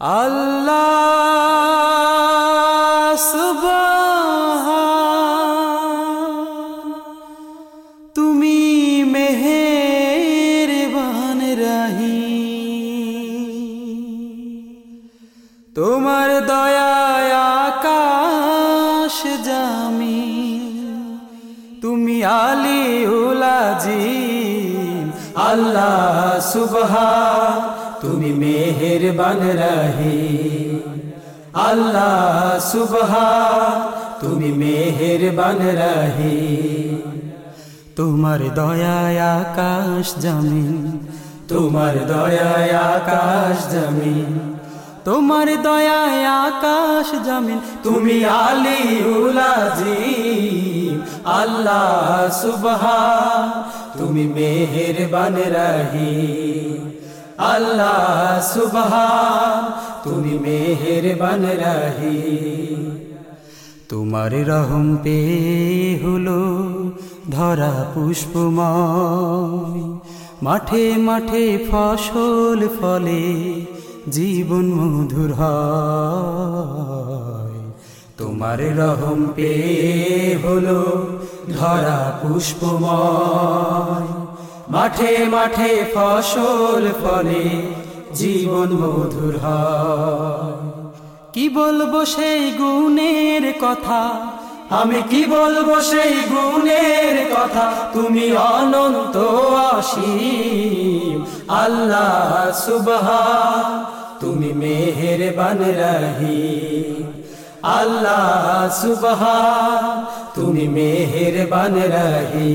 আল্লাহ তুমি মেহের বান রাহি তোমার দয়ায় আকাশ জামি তুমি আলী উলাজি আল্লাহ সুবহান। তুমি মেহেরবান রাহি আল্লাহ সুবহান, তুমি মেহেরবান রাহি তোমার দয়ায় আকাশ জমিন, তোমার দয়ায় আকাশ জমিন। তোমার দয়ায় আকাশ জমিন, তুমি আলী উলাজি আল্লাহ সুবহান, তুমি মেহেরবান রাহি আল্লাহ সুবহান, তুমি মেহেরবান রাহি তোমার রহম পে হলো ধরা পুষ্পময়। মাঠে মাঠে ফসল ফলে জীবন মধুর হয়। তোমার রহম পে হলো ধরা পুষ্পময়। মাঠে মাঠে ফসল ফলে, জীবন মধুর কি বলব সেই গুণের কথা? আমি কি বলব সেই গুণের কথা? তুমি অনন্ত অসীম, আল্লাহ সুবহান, তুমি মেহের বান রাহি আল্লাহ সুবহান, তুমি মেহের বান রাহি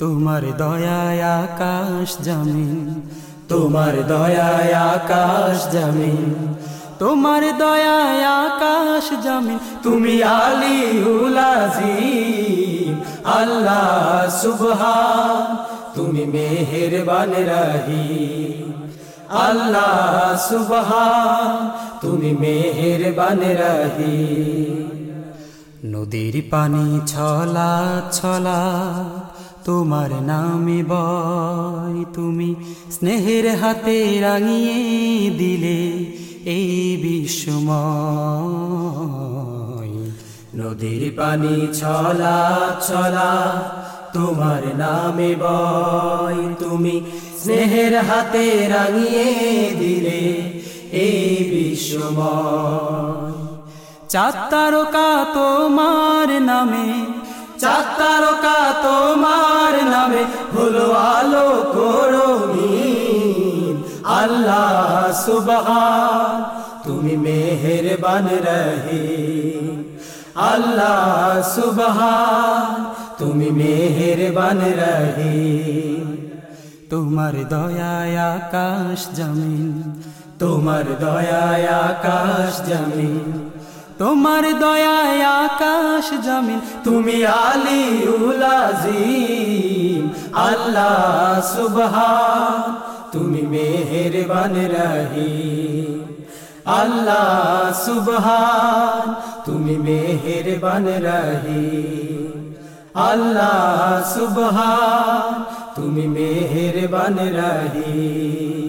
তোমার দয়ায় আকাশ জমিন, তোমার দয়ায় আকাশ জমিন, তোমার দয়ায় আকাশ জমিন। তুমি আলী উলাজিম আল্লাহ সুবহান। তুমি মেহেরবান রাহি আল্লাহ সুবহান। তুমি মেহেরবান রাহি নদীর পানি ছলা ছলা তোমার নামে বয়, তুমি স্নেহের হাতে রাঙিয়ে দিলে এই বিশ্বময় নদীর পানি ছলা ছলা, তোমার নামে বয়, তুমি স্নেহের হাতে রাঙিয়ে দিলে এই বিশ্বময় চার তোমার নামে চার তারকা তোমার নামে হলো আলো করণী আল্লাহ সুবহান, তুমি মেহেরবান রহে আল্লাহ সুবহান, তুমি মেহেরবান রহে তোমার দয়ায় আকাশ জমিন, তোমার দয়ায় আকাশ জমিন। তোমার দয়ায় আকাশ জমিন, তুমি আলী উলাজিম আল্লাহ সুবহান, তুমি মেহেরবান রাহি আল্লাহ সুবহান, তুমি মেহেরবান রাহি আল্লাহ সুবহান, তুমি মেহেরবান রাহি